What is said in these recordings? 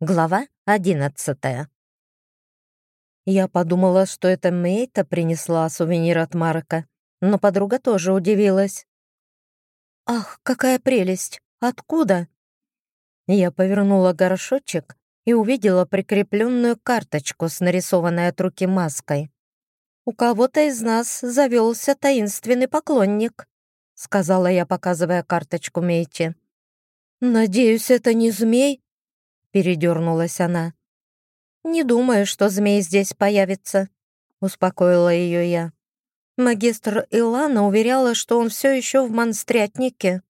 Глава одиннадцатая. Я подумала, что это Мейта принесла сувенир от Марка, но подруга тоже удивилась. «Ах, какая прелесть! Откуда?» Я повернула горшочек и увидела прикрепленную карточку с нарисованной от руки маской. «У кого-то из нас завелся таинственный поклонник», сказала я, показывая карточку Мейте. «Надеюсь, это не змей?» Передернулась она. «Не думаю, что змей здесь появится», — успокоила ее я. Магистр Илана уверяла, что он все еще в монстрятнике.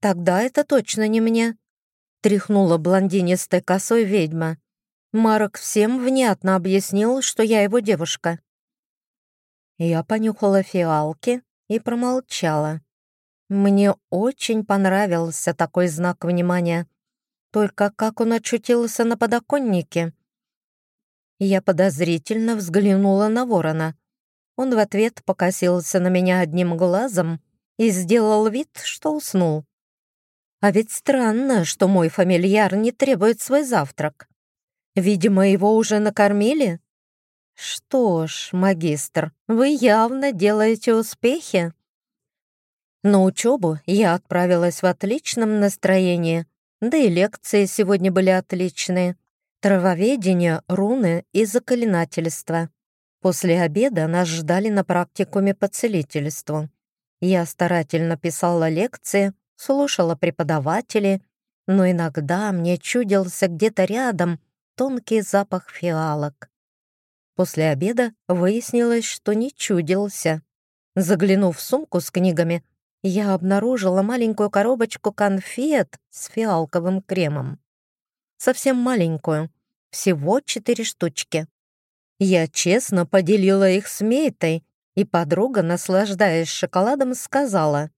«Тогда это точно не мне», — тряхнула блондинистой косой ведьма. Марок всем внятно объяснил, что я его девушка. Я понюхала фиалки и промолчала. Мне очень понравился такой знак внимания. Только как он очутился на подоконнике? Я подозрительно взглянула на ворона. Он в ответ покосился на меня одним глазом и сделал вид, что уснул. А ведь странно, что мой фамильяр не требует свой завтрак. Видимо, его уже накормили. Что ж, магистр, вы явно делаете успехи. На учебу я отправилась в отличном настроении, да и лекции сегодня были отличные. Травоведение, руны и заклинательство. После обеда нас ждали на практикуме по целительству. Я старательно писала лекции, слушала преподавателей, но иногда мне чудился где-то рядом тонкий запах фиалок. После обеда выяснилось, что не чудился. Заглянув в сумку с книгами, я обнаружила маленькую коробочку конфет с фиалковым кремом. Совсем маленькую, всего четыре штучки. Я честно поделила их с Мейтой, и подруга, наслаждаясь шоколадом, сказала.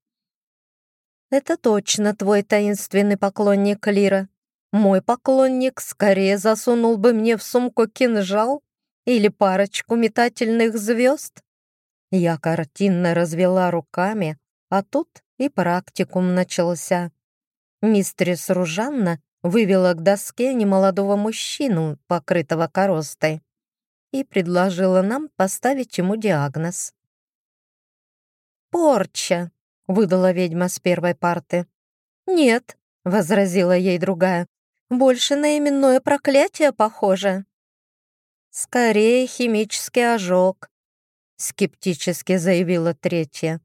«Это точно твой таинственный поклонник, Лира. Мой поклонник скорее засунул бы мне в сумку кинжал или парочку метательных звезд». Я картинно развела руками, а тут и практикум начался. Мистрис Ружанна вывела к доске немолодого мужчину, покрытого коростой, и предложила нам поставить ему диагноз. «Порча», — выдала ведьма с первой парты. «Нет», — возразила ей другая, — «больше на именное проклятие похоже». «Скорее химический ожог», — скептически заявила третья.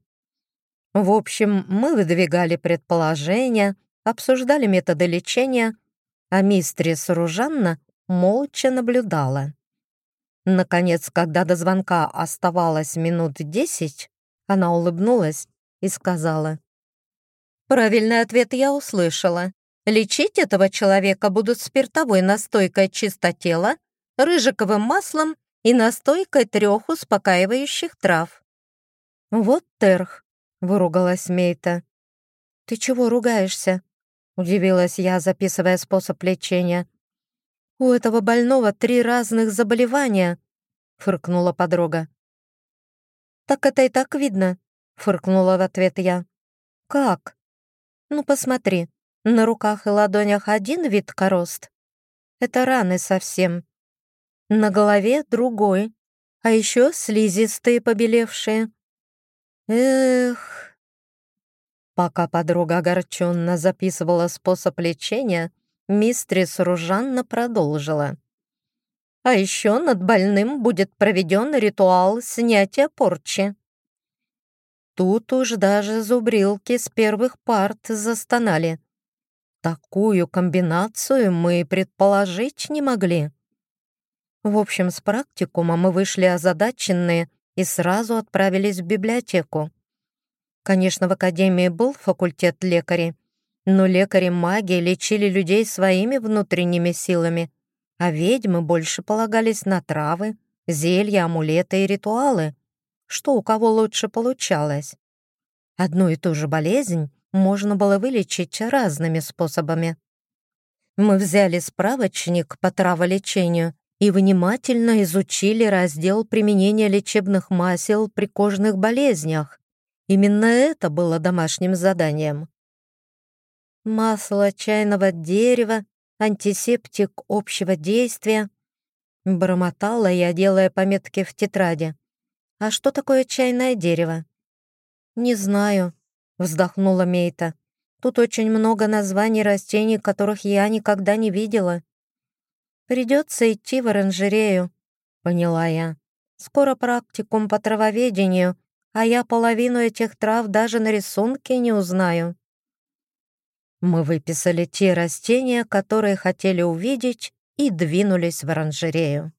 В общем, мы выдвигали предположения, обсуждали методы лечения, а мистрис Ружанна молча наблюдала. Наконец, когда до звонка оставалось минут десять, она улыбнулась и сказала. «Правильный ответ я услышала. Лечить этого человека будут спиртовой настойкой чистотела, рыжиковым маслом и настойкой трех успокаивающих трав». Вот терх, выругалась Мейта. «Ты чего ругаешься?» — удивилась я, записывая способ лечения. «У этого больного три разных заболевания», — фыркнула подруга. «Так это и так видно», — фыркнула в ответ я. «Как?» «Ну, посмотри, на руках и ладонях один вид корост. Это раны совсем. На голове другой, а еще слизистые побелевшие. Эх. Пока подруга огорченно записывала способ лечения, мистрис Ружанна продолжила. А еще над больным будет проведен ритуал снятия порчи. Тут уж даже зубрилки с первых парт застонали. Такую комбинацию мы предположить не могли. В общем, с практикума мы вышли озадаченные и сразу отправились в библиотеку. Конечно, в академии был факультет лекарей, но лекари-маги лечили людей своими внутренними силами, а ведьмы больше полагались на травы, зелья, амулеты и ритуалы. Что у кого лучше получалось? Одну и ту же болезнь можно было вылечить разными способами. Мы взяли справочник по траволечению и внимательно изучили раздел применения лечебных масел при кожных болезнях. Именно это было домашним заданием. Масло чайного дерева, антисептик общего действия. Бормотала я, делая пометки в тетради. А что такое чайное дерево? Не знаю, вздохнула Мейта. Тут очень много названий растений, которых я никогда не видела. Придется идти в оранжерею, поняла я. Скоро практикум по травоведению, а я половину этих трав даже на рисунке не узнаю. Мы выписали те растения, которые хотели увидеть, и двинулись в оранжерею.